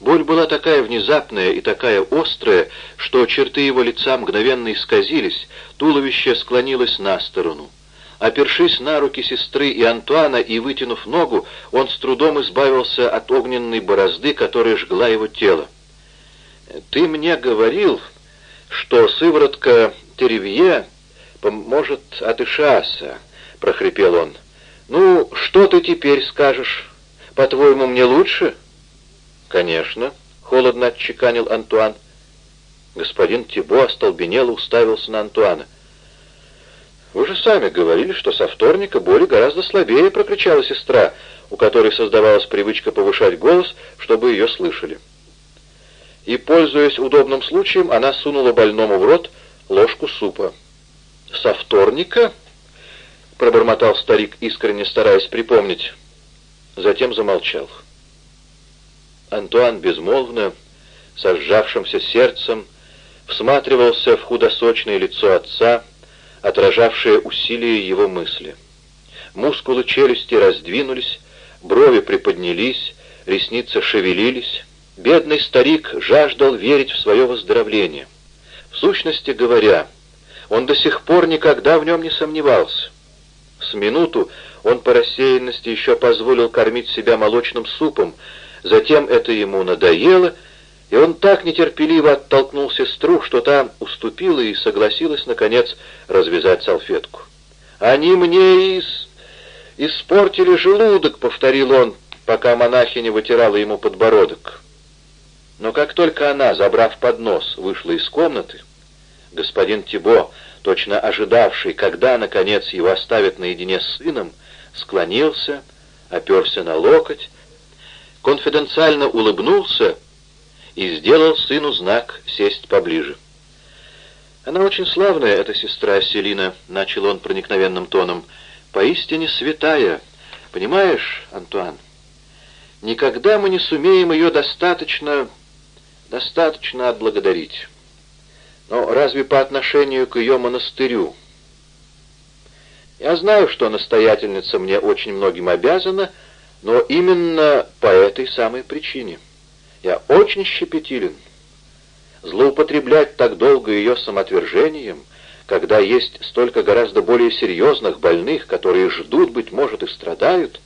Боль была такая внезапная и такая острая, что черты его лица мгновенно исказились, туловище склонилось на сторону. Опершись на руки сестры и Антуана и вытянув ногу, он с трудом избавился от огненной борозды, которая жгла его тело. «Ты мне говорил, что сыворотка Теревье поможет от Ишаса», — прохрипел он. «Ну, что ты теперь скажешь? По-твоему, мне лучше?» «Конечно», — холодно отчеканил Антуан. Господин Тибо остолбенело уставился на Антуана. «Вы же сами говорили, что со вторника боли гораздо слабее», — прокричала сестра, у которой создавалась привычка повышать голос, чтобы ее слышали. И, пользуясь удобным случаем, она сунула больному в рот ложку супа. «Со вторника?» — пробормотал старик, искренне стараясь припомнить. Затем замолчал. Антуан безмолвно, со сжавшимся сердцем, всматривался в худосочное лицо отца, отражавшее усилие его мысли. Мускулы челюсти раздвинулись, брови приподнялись, ресницы шевелились. Бедный старик жаждал верить в свое выздоровление. В сущности говоря, он до сих пор никогда в нем не сомневался. С минуту он по рассеянности еще позволил кормить себя молочным супом, Затем это ему надоело, и он так нетерпеливо оттолкнул сестру, что та уступила и согласилась, наконец, развязать салфетку. «Они мне из... испортили желудок», — повторил он, пока монахиня вытирала ему подбородок. Но как только она, забрав поднос, вышла из комнаты, господин Тибо, точно ожидавший, когда, наконец, его оставят наедине с сыном, склонился, оперся на локоть, конфиденциально улыбнулся и сделал сыну знак сесть поближе. «Она очень славная, эта сестра Селина», — начал он проникновенным тоном, — «поистине святая. Понимаешь, Антуан, никогда мы не сумеем ее достаточно, достаточно отблагодарить. Но разве по отношению к ее монастырю? Я знаю, что настоятельница мне очень многим обязана, — но именно по этой самой причине. Я очень щепетилен. Злоупотреблять так долго ее самоотвержением, когда есть столько гораздо более серьезных больных, которые ждут, быть может, и страдают.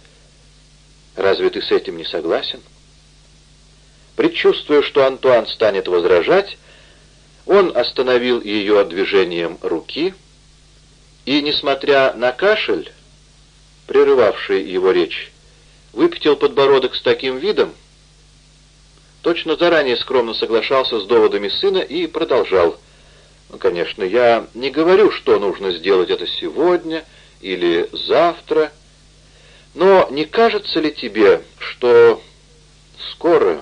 Разве ты с этим не согласен? Предчувствуя, что Антуан станет возражать, он остановил ее движением руки и, несмотря на кашель, прерывавший его речь, выпятил подбородок с таким видом, точно заранее скромно соглашался с доводами сына и продолжал. Ну, конечно, я не говорю, что нужно сделать это сегодня или завтра, но не кажется ли тебе, что скоро,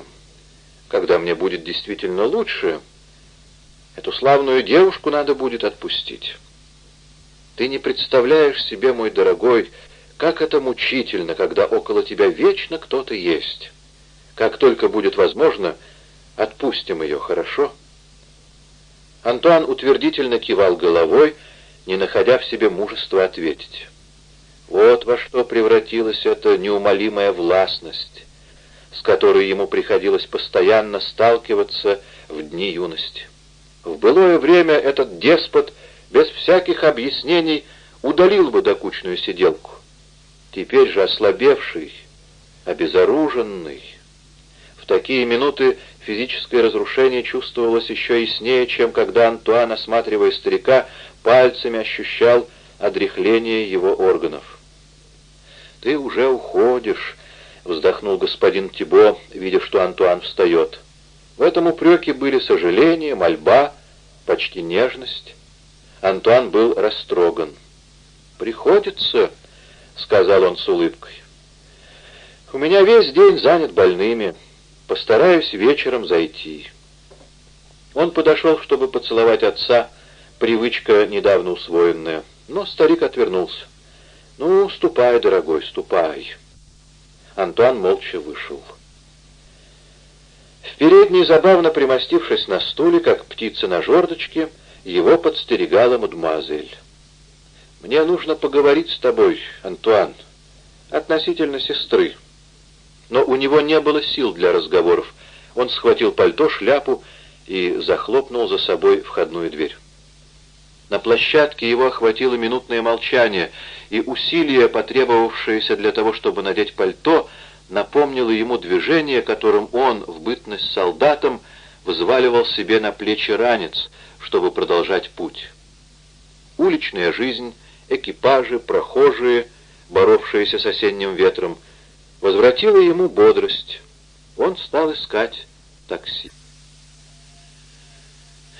когда мне будет действительно лучше, эту славную девушку надо будет отпустить? Ты не представляешь себе, мой дорогой, как это мучительно, когда около тебя вечно кто-то есть. Как только будет возможно, отпустим ее, хорошо?» Антуан утвердительно кивал головой, не находя в себе мужества ответить. Вот во что превратилась эта неумолимая властность, с которой ему приходилось постоянно сталкиваться в дни юности. В былое время этот деспот без всяких объяснений удалил бы докучную сиделку. Теперь же ослабевший, обезоруженный. В такие минуты физическое разрушение чувствовалось еще яснее, чем когда Антуан, осматривая старика, пальцами ощущал одряхление его органов. «Ты уже уходишь», — вздохнул господин Тибо, видя, что Антуан встает. В этом упреке были сожаление, мольба, почти нежность. Антуан был растроган. «Приходится», — сказал он с улыбкой. «У меня весь день занят больными. Постараюсь вечером зайти». Он подошел, чтобы поцеловать отца, привычка недавно усвоенная, но старик отвернулся. «Ну, ступай, дорогой, ступай». Антуан молча вышел. В передней, забавно примостившись на стуле, как птица на жердочке, его подстерегала мадемуазель. «Мне нужно поговорить с тобой, Антуан, относительно сестры». Но у него не было сил для разговоров. Он схватил пальто, шляпу и захлопнул за собой входную дверь. На площадке его охватило минутное молчание, и усилие, потребовавшееся для того, чтобы надеть пальто, напомнило ему движение, которым он, в бытность солдатом, взваливал себе на плечи ранец, чтобы продолжать путь. Уличная жизнь, экипажи, прохожие, боровшиеся с осенним ветром, возвратила ему бодрость. Он стал искать такси.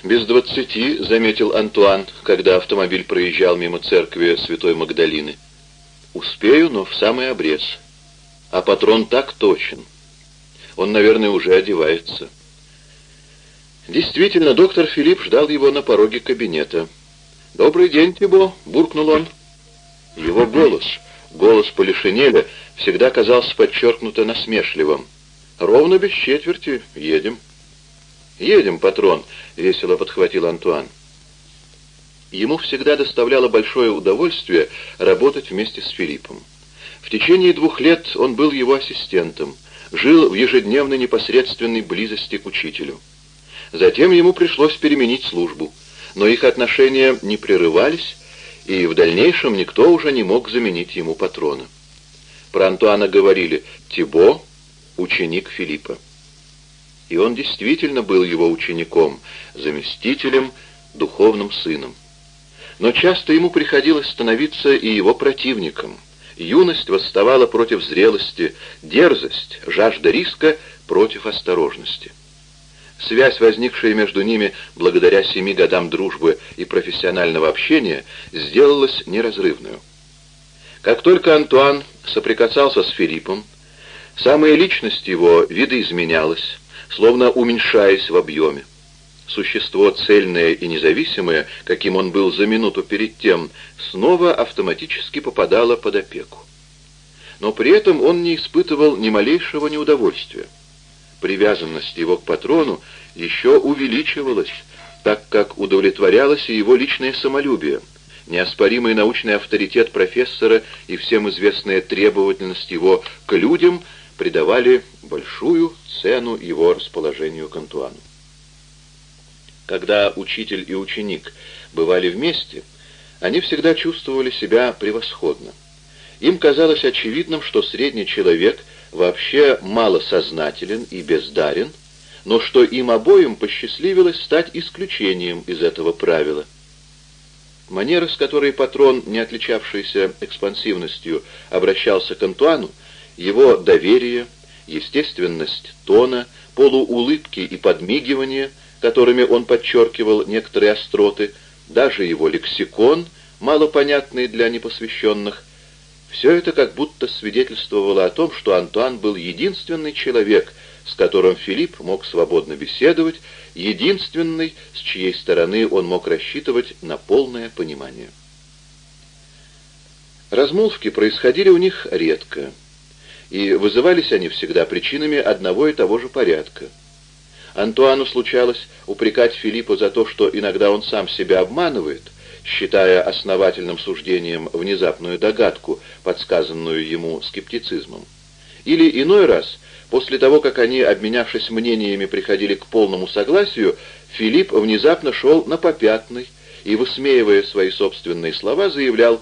«Без двадцати», — заметил Антуан, когда автомобиль проезжал мимо церкви Святой Магдалины. «Успею, но в самый обрез. А патрон так точен. Он, наверное, уже одевается». Действительно, доктор Филипп ждал его на пороге кабинета. «Добрый день, Тибо!» — буркнул он. Его голос, голос Полишинеля, всегда казался подчеркнуто насмешливым. «Ровно без четверти. Едем». «Едем, патрон», — весело подхватил Антуан. Ему всегда доставляло большое удовольствие работать вместе с Филиппом. В течение двух лет он был его ассистентом, жил в ежедневной непосредственной близости к учителю. Затем ему пришлось переменить службу, но их отношения не прерывались, и в дальнейшем никто уже не мог заменить ему патрона. Про Антуана говорили «Тибо — ученик Филиппа». И он действительно был его учеником, заместителем, духовным сыном. Но часто ему приходилось становиться и его противником. Юность восставала против зрелости, дерзость, жажда риска против осторожности. Связь, возникшая между ними благодаря семи годам дружбы и профессионального общения, сделалась неразрывную. Как только Антуан соприкасался с Филиппом, самая личность его видоизменялась, словно уменьшаясь в объеме. Существо цельное и независимое, каким он был за минуту перед тем, снова автоматически попадало под опеку. Но при этом он не испытывал ни малейшего неудовольствия. Привязанность его к патрону еще увеличивалась, так как удовлетворялось и его личное самолюбие, неоспоримый научный авторитет профессора и всем известная требовательность его к людям придавали большую цену его расположению к Антуану. Когда учитель и ученик бывали вместе, они всегда чувствовали себя превосходно. Им казалось очевидным, что средний человек вообще малосознателен и бездарен, но что им обоим посчастливилось стать исключением из этого правила. Манера, с которой патрон, не отличавшийся экспансивностью, обращался к Антуану, его доверие, естественность тона, полуулыбки и подмигивания, которыми он подчеркивал некоторые остроты, даже его лексикон, малопонятный для непосвященных, все это как будто свидетельствовало о том, что Антуан был единственный человек, с которым Филипп мог свободно беседовать, единственный, с чьей стороны он мог рассчитывать на полное понимание. Размолвки происходили у них редко и вызывались они всегда причинами одного и того же порядка. Антуану случалось упрекать Филиппа за то, что иногда он сам себя обманывает, считая основательным суждением внезапную догадку, подсказанную ему скептицизмом. Или иной раз, после того, как они, обменявшись мнениями, приходили к полному согласию, Филипп внезапно шел на попятный и, высмеивая свои собственные слова, заявлял,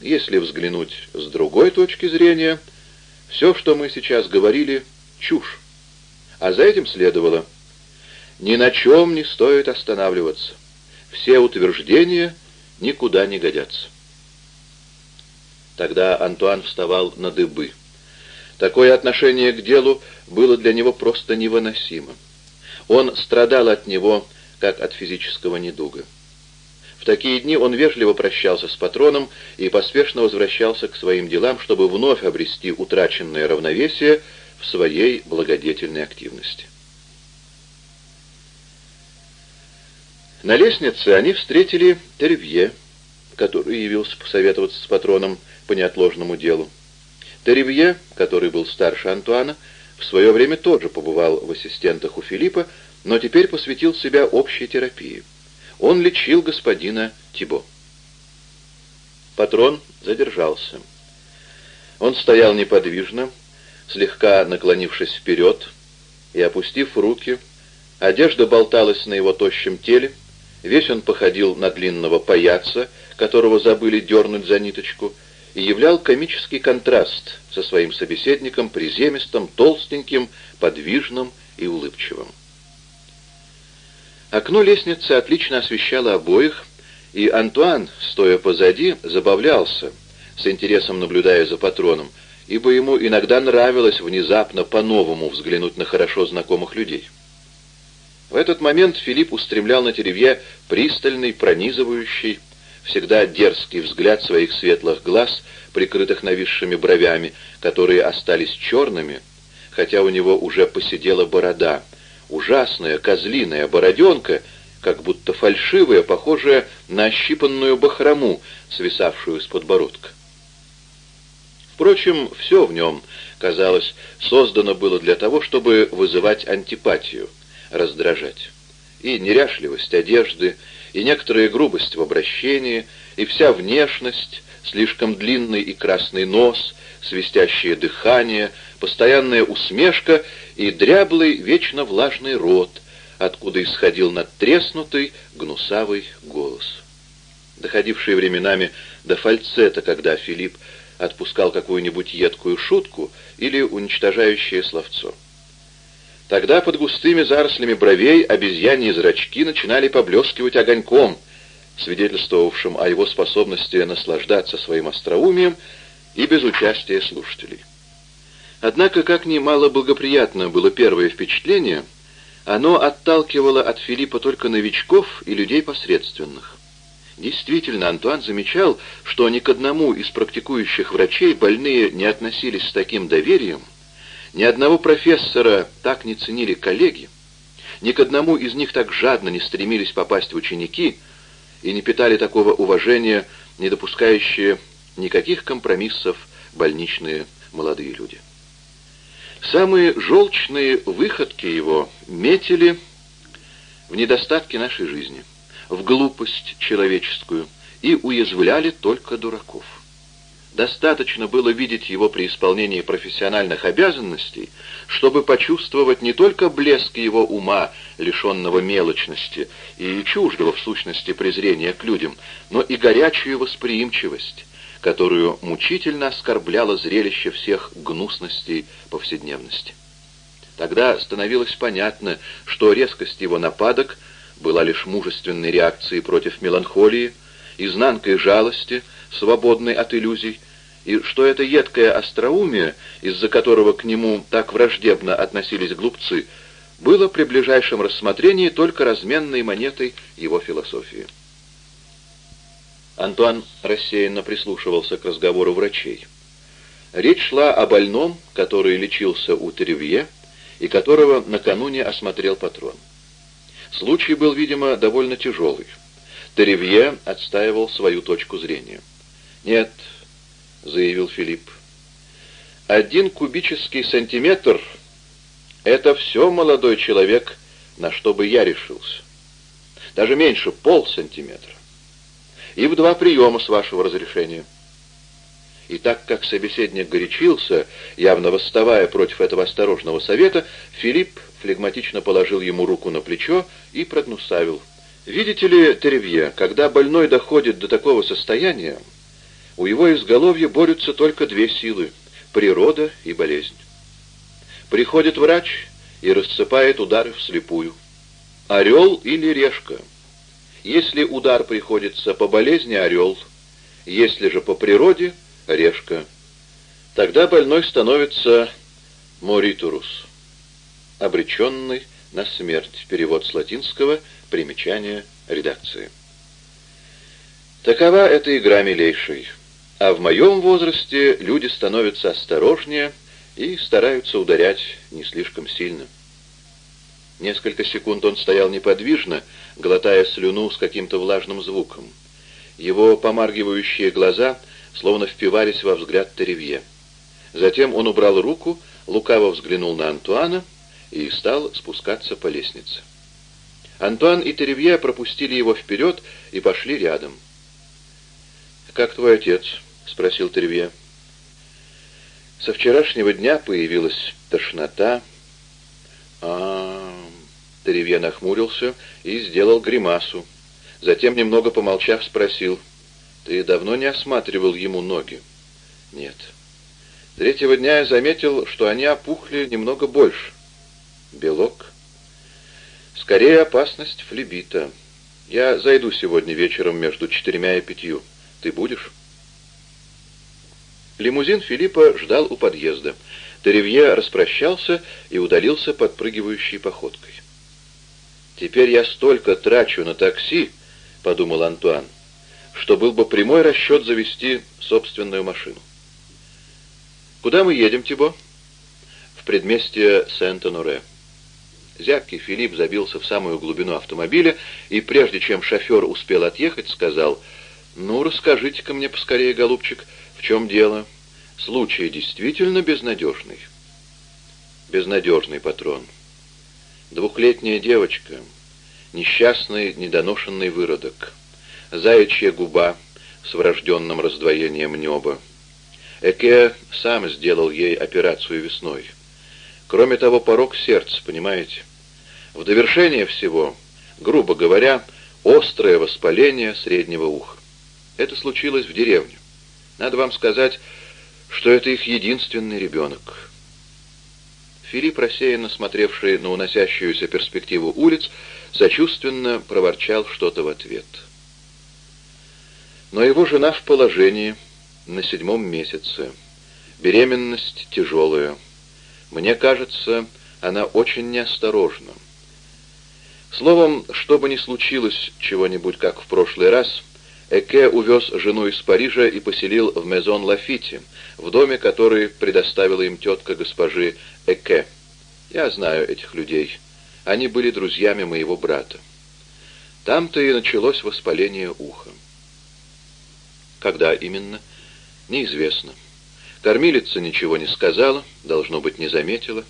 если взглянуть с другой точки зрения – все, что мы сейчас говорили, чушь. А за этим следовало. Ни на чем не стоит останавливаться. Все утверждения никуда не годятся. Тогда Антуан вставал на дыбы. Такое отношение к делу было для него просто невыносимо. Он страдал от него, как от физического недуга такие дни он вежливо прощался с патроном и поспешно возвращался к своим делам, чтобы вновь обрести утраченное равновесие в своей благодетельной активности. На лестнице они встретили Теревье, который явился посоветоваться с патроном по неотложному делу. Теревье, который был старше Антуана, в свое время тоже побывал в ассистентах у Филиппа, но теперь посвятил себя общей терапии. Он лечил господина Тибо. Патрон задержался. Он стоял неподвижно, слегка наклонившись вперед, и, опустив руки, одежда болталась на его тощем теле, весь он походил на длинного паяца, которого забыли дернуть за ниточку, и являл комический контраст со своим собеседником, приземистым, толстеньким, подвижным и улыбчивым. Окно лестницы отлично освещало обоих, и Антуан, стоя позади, забавлялся, с интересом наблюдая за патроном, ибо ему иногда нравилось внезапно по-новому взглянуть на хорошо знакомых людей. В этот момент Филипп устремлял на Теревье пристальный, пронизывающий, всегда дерзкий взгляд своих светлых глаз, прикрытых нависшими бровями, которые остались черными, хотя у него уже посидела борода, ужасная козлиная бороденка, как будто фальшивая, похожая на ощипанную бахрому, свисавшую с подбородка. Впрочем, все в нем, казалось, создано было для того, чтобы вызывать антипатию, раздражать. И неряшливость одежды, и некоторая грубость в обращении, и вся внешность, слишком длинный и красный нос, свистящее дыхание, постоянная усмешка и дряблый, вечно влажный рот, откуда исходил надтреснутый, гнусавый голос. Доходивший временами до фальцета, когда Филипп отпускал какую-нибудь едкую шутку или уничтожающее словцо. Тогда под густыми зарослями бровей обезьяньи зрачки начинали поблескивать огоньком, свидетельствовавшим о его способности наслаждаться своим остроумием и без участия слушателей. Однако, как немало благоприятно было первое впечатление, оно отталкивало от Филиппа только новичков и людей посредственных. Действительно, Антуан замечал, что ни к одному из практикующих врачей больные не относились с таким доверием, ни одного профессора так не ценили коллеги, ни к одному из них так жадно не стремились попасть в ученики и не питали такого уважения, не допускающие никаких компромиссов больничные молодые люди. Самые желчные выходки его метили в недостатки нашей жизни, в глупость человеческую и уязвляли только дураков. Достаточно было видеть его при исполнении профессиональных обязанностей, чтобы почувствовать не только блеск его ума, лишенного мелочности и чуждого в сущности презрения к людям, но и горячую восприимчивость, которую мучительно оскорбляло зрелище всех гнусностей повседневности. Тогда становилось понятно, что резкость его нападок была лишь мужественной реакцией против меланхолии, изнанкой жалости, свободной от иллюзий, и что это едкое остроумие, из-за которого к нему так враждебно относились глупцы, было при ближайшем рассмотрении только разменной монетой его философии. Антуан рассеянно прислушивался к разговору врачей. Речь шла о больном, который лечился у Теревье и которого накануне осмотрел патрон. Случай был, видимо, довольно тяжелый. Теревье отстаивал свою точку зрения. «Нет, — заявил Филипп. «Один кубический сантиметр — это все, молодой человек, на что бы я решился. Даже меньше пол сантиметра. И в два приема, с вашего разрешения». И так как собеседник горячился, явно восставая против этого осторожного совета, Филипп флегматично положил ему руку на плечо и прогнусавил. «Видите ли, Теревье, когда больной доходит до такого состояния, у его изголовья борются только две силы — природа и болезнь. Приходит врач и рассыпает удары вслепую. Орел или решка. Если удар приходится по болезни — орел, если же по природе — решка. Тогда больной становится моритурус, обреченный на смерть. Перевод с латинского, примечание редакции. Такова эта игра милейшей. А в моем возрасте люди становятся осторожнее и стараются ударять не слишком сильно. Несколько секунд он стоял неподвижно, глотая слюну с каким-то влажным звуком. Его помаргивающие глаза словно впивались во взгляд Теревье. Затем он убрал руку, лукаво взглянул на Антуана и стал спускаться по лестнице. Антуан и Теревье пропустили его вперед и пошли рядом. «Как твой отец?» — спросил Тервье. Со вчерашнего дня появилась тошнота, а Теревье нахмурился и сделал гримасу. Затем, немного помолчав, спросил, «Ты давно не осматривал ему ноги?» «Нет». Третьего дня я заметил, что они опухли немного больше. Белок. Скорее опасность флебита. Я зайду сегодня вечером между четырьмя и пятью. Ты будешь? Лимузин Филиппа ждал у подъезда. Теревье распрощался и удалился подпрыгивающей походкой. «Теперь я столько трачу на такси», — подумал Антуан, — «что был бы прямой расчет завести собственную машину». «Куда мы едем, Тибо?» «В предместье Сент-Оноре». Зябкий Филипп забился в самую глубину автомобиля и, прежде чем шофер успел отъехать, сказал, «Ну, расскажите-ка мне поскорее, голубчик, в чем дело? Случай действительно безнадежный?» «Безнадежный, патрон. Двухлетняя девочка, несчастный недоношенный выродок, заячья губа с врожденным раздвоением неба. Эке сам сделал ей операцию весной». Кроме того, порог сердца, понимаете? В довершение всего, грубо говоря, острое воспаление среднего уха. Это случилось в деревне. Надо вам сказать, что это их единственный ребенок. Филипп, рассеянно смотревший на уносящуюся перспективу улиц, сочувственно проворчал что-то в ответ. Но его жена в положении на седьмом месяце. Беременность тяжелая. Мне кажется, она очень неосторожна. Словом, что бы ни случилось чего-нибудь, как в прошлый раз, Эке увез жену из Парижа и поселил в Мезон Лафите, в доме, который предоставила им тетка госпожи Эке. Я знаю этих людей. Они были друзьями моего брата. Там-то и началось воспаление уха. Когда именно? Неизвестно. Кормилица ничего не сказала, должно быть, не заметила.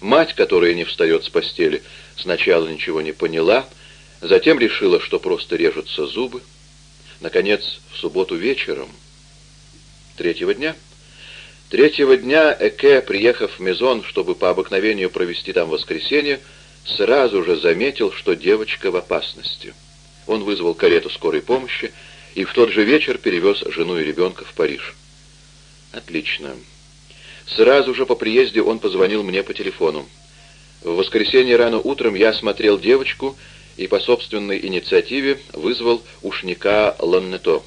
Мать, которая не встает с постели, сначала ничего не поняла, затем решила, что просто режутся зубы. Наконец, в субботу вечером, третьего дня, третьего дня Эке, приехав в Мезон, чтобы по обыкновению провести там воскресенье, сразу же заметил, что девочка в опасности. Он вызвал карету скорой помощи и в тот же вечер перевез жену и ребенка в Париж. Отлично. Сразу же по приезде он позвонил мне по телефону. В воскресенье рано утром я осмотрел девочку и по собственной инициативе вызвал ушника Ланнето.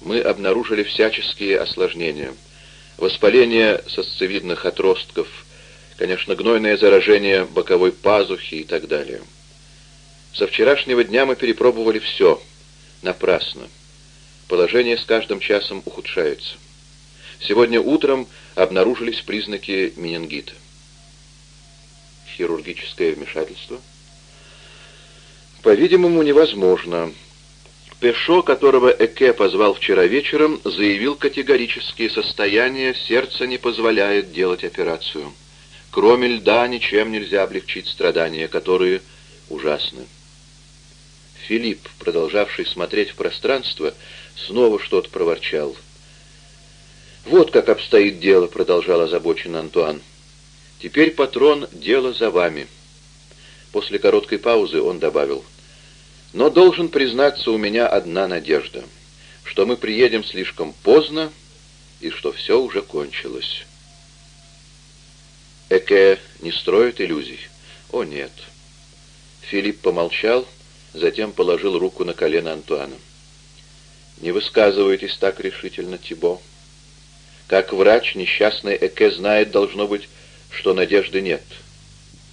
Мы обнаружили всяческие осложнения. Воспаление сосцевидных отростков, конечно, гнойное заражение боковой пазухи и так далее. Со вчерашнего дня мы перепробовали все. Напрасно. Положение с каждым часом ухудшается. Сегодня утром обнаружились признаки менингита. Хирургическое вмешательство? По-видимому, невозможно. Пешо, которого Эке позвал вчера вечером, заявил категорически, состояние сердца не позволяет делать операцию. Кроме льда ничем нельзя облегчить страдания, которые ужасны. Филипп, продолжавший смотреть в пространство, снова что-то проворчал — «Вот как обстоит дело», — продолжал озабочен Антуан. «Теперь, патрон, дело за вами». После короткой паузы он добавил. «Но должен признаться, у меня одна надежда, что мы приедем слишком поздно и что все уже кончилось». Эке не строит иллюзий? О, нет. Филипп помолчал, затем положил руку на колено Антуана. «Не высказывайтесь так решительно, Тибо». Как врач, несчастный Эке знает, должно быть, что надежды нет.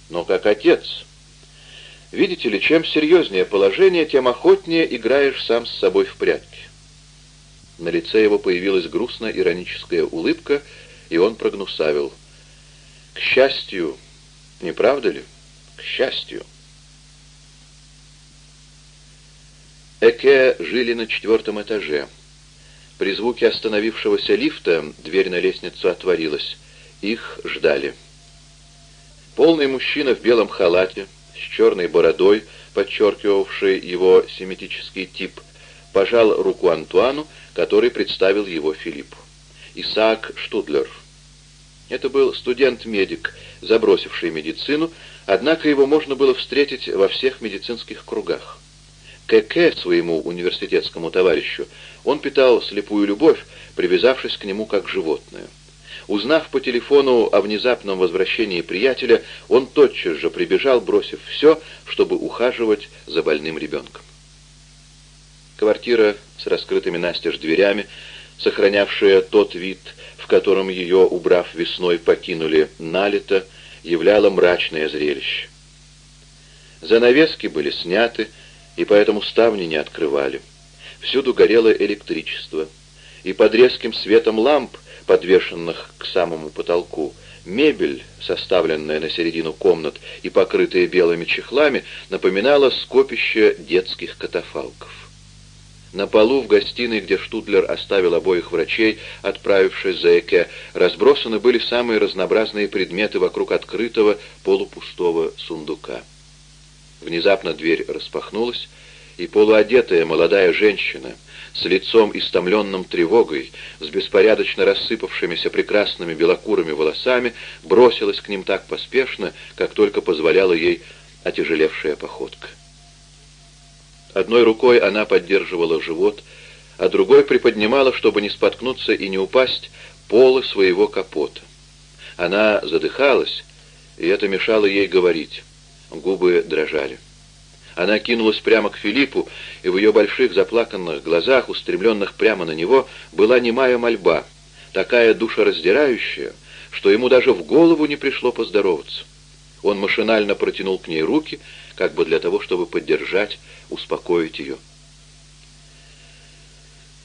Но как отец... Видите ли, чем серьезнее положение, тем охотнее играешь сам с собой в прятки. На лице его появилась грустная ироническая улыбка, и он прогнусавил. «К счастью, не правда ли? К счастью». Эке жили на четвертом этаже. При звуке остановившегося лифта дверь на лестницу отворилась. Их ждали. Полный мужчина в белом халате, с черной бородой, подчеркивавший его семитический тип, пожал руку Антуану, который представил его Филиппу. Исаак Штудлер. Это был студент-медик, забросивший медицину, однако его можно было встретить во всех медицинских кругах. К К своему университетскому товарищу он питал слепую любовь, привязавшись к нему как животное. Узнав по телефону о внезапном возвращении приятеля, он тотчас же прибежал, бросив все, чтобы ухаживать за больным ребенком. Квартира с раскрытыми настежь дверями, сохранявшая тот вид, в котором ее, убрав весной, покинули налито, являла мрачное зрелище. Занавески были сняты, и поэтому ставни не открывали. Всюду горело электричество, и под резким светом ламп — подвешенных к самому потолку. Мебель, составленная на середину комнат и покрытая белыми чехлами, напоминала скопище детских катафалков. На полу в гостиной, где Штудлер оставил обоих врачей, отправившись за Эке, разбросаны были самые разнообразные предметы вокруг открытого полупустого сундука. Внезапно дверь распахнулась, и полуодетая молодая женщина — с лицом истомленным тревогой, с беспорядочно рассыпавшимися прекрасными белокурыми волосами, бросилась к ним так поспешно, как только позволяла ей отяжелевшая походка. Одной рукой она поддерживала живот, а другой приподнимала, чтобы не споткнуться и не упасть, полы своего капота. Она задыхалась, и это мешало ей говорить. Губы дрожали. Она кинулась прямо к Филиппу, и в ее больших заплаканных глазах, устремленных прямо на него, была немая мольба, такая душераздирающая, что ему даже в голову не пришло поздороваться. Он машинально протянул к ней руки, как бы для того, чтобы поддержать, успокоить ее.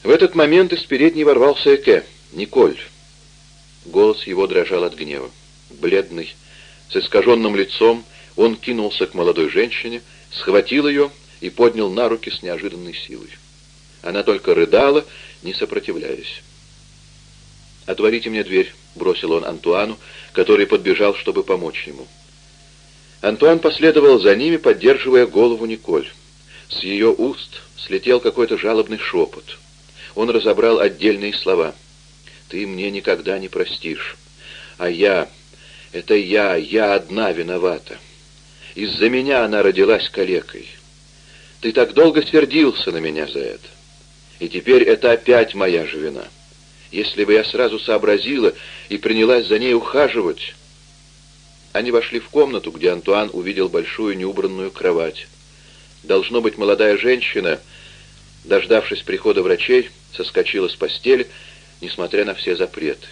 В этот момент из передней ворвался Эке. «Николь!» Голос его дрожал от гнева. Бледный, с искаженным лицом, он кинулся к молодой женщине, схватил ее и поднял на руки с неожиданной силой. Она только рыдала, не сопротивляясь. «Отворите мне дверь», — бросил он Антуану, который подбежал, чтобы помочь ему. Антуан последовал за ними, поддерживая голову Николь. С ее уст слетел какой-то жалобный шепот. Он разобрал отдельные слова. «Ты мне никогда не простишь. А я, это я, я одна виновата. Из-за меня она родилась калекой. Ты так долго сердился на меня за это. И теперь это опять моя же вина. Если бы я сразу сообразила и принялась за ней ухаживать... Они вошли в комнату, где Антуан увидел большую неубранную кровать. Должно быть, молодая женщина, дождавшись прихода врачей, соскочила с постели, несмотря на все запреты.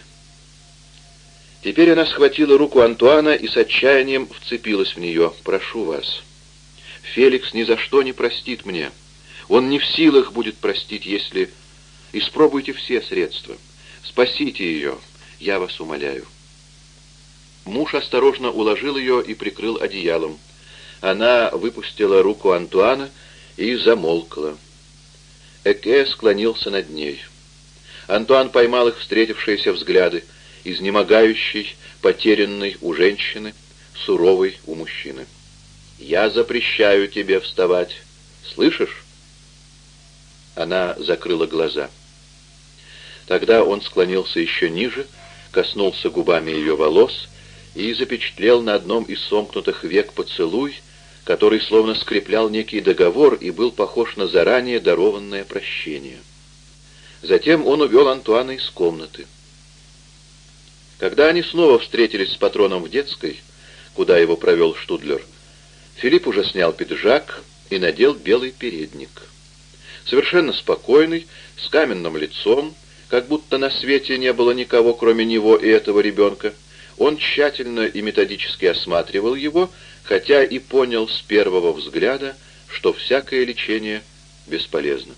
Теперь она схватила руку Антуана и с отчаянием вцепилась в нее. «Прошу вас. Феликс ни за что не простит мне. Он не в силах будет простить, если... Испробуйте все средства. Спасите ее, я вас умоляю». Муж осторожно уложил ее и прикрыл одеялом. Она выпустила руку Антуана и замолкла. Эке склонился над ней. Антуан поймал их встретившиеся взгляды изнемогающий, потерянный у женщины, суровый у мужчины. «Я запрещаю тебе вставать. Слышишь?» Она закрыла глаза. Тогда он склонился еще ниже, коснулся губами ее волос и запечатлел на одном из сомкнутых век поцелуй, который словно скреплял некий договор и был похож на заранее дарованное прощение. Затем он увел Антуана из комнаты. Когда они снова встретились с патроном в детской, куда его провел Штудлер, Филипп уже снял пиджак и надел белый передник. Совершенно спокойный, с каменным лицом, как будто на свете не было никого, кроме него и этого ребенка, он тщательно и методически осматривал его, хотя и понял с первого взгляда, что всякое лечение бесполезно.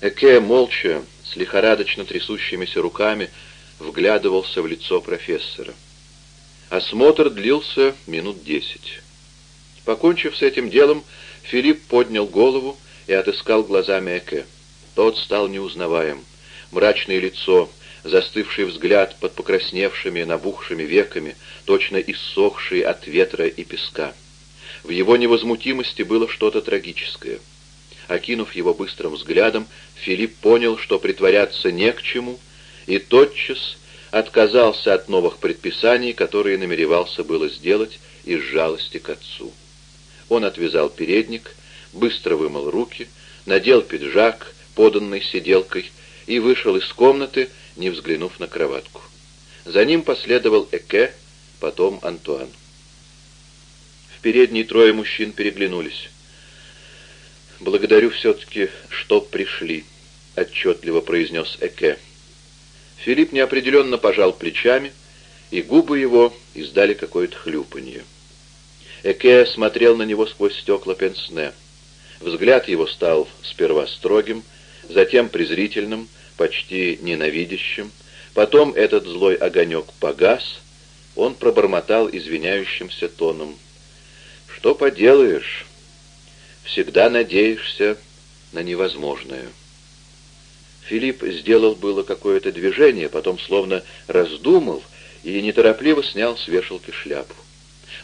Эке молча, с лихорадочно трясущимися руками, вглядывался в лицо профессора. Осмотр длился минут десять. Покончив с этим делом, Филипп поднял голову и отыскал глазами Эке. Тот стал неузнаваем. Мрачное лицо, застывший взгляд под покрасневшими, набухшими веками, точно иссохший от ветра и песка. В его невозмутимости было что-то трагическое. Окинув его быстрым взглядом, Филипп понял, что притворяться не к чему, и тотчас отказался от новых предписаний, которые намеревался было сделать из жалости к отцу. Он отвязал передник, быстро вымыл руки, надел пиджак, поданный сиделкой, и вышел из комнаты, не взглянув на кроватку. За ним последовал Эке, потом Антуан. В передней трое мужчин переглянулись. «Благодарю все-таки, что пришли», — отчетливо произнес Эке. Филипп неопределенно пожал плечами, и губы его издали какое-то хлюпанье. Эке смотрел на него сквозь стекла пенсне. Взгляд его стал сперва строгим, затем презрительным, почти ненавидящим. Потом этот злой огонек погас, он пробормотал извиняющимся тоном. «Что поделаешь? Всегда надеешься на невозможное». Филипп сделал было какое-то движение, потом словно раздумал и неторопливо снял с вешалки шляпу.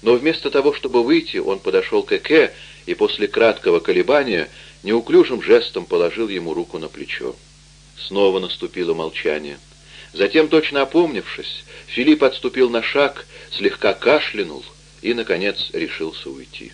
Но вместо того, чтобы выйти, он подошел к Эке и после краткого колебания неуклюжим жестом положил ему руку на плечо. Снова наступило молчание. Затем, точно опомнившись, Филипп отступил на шаг, слегка кашлянул и, наконец, решился уйти.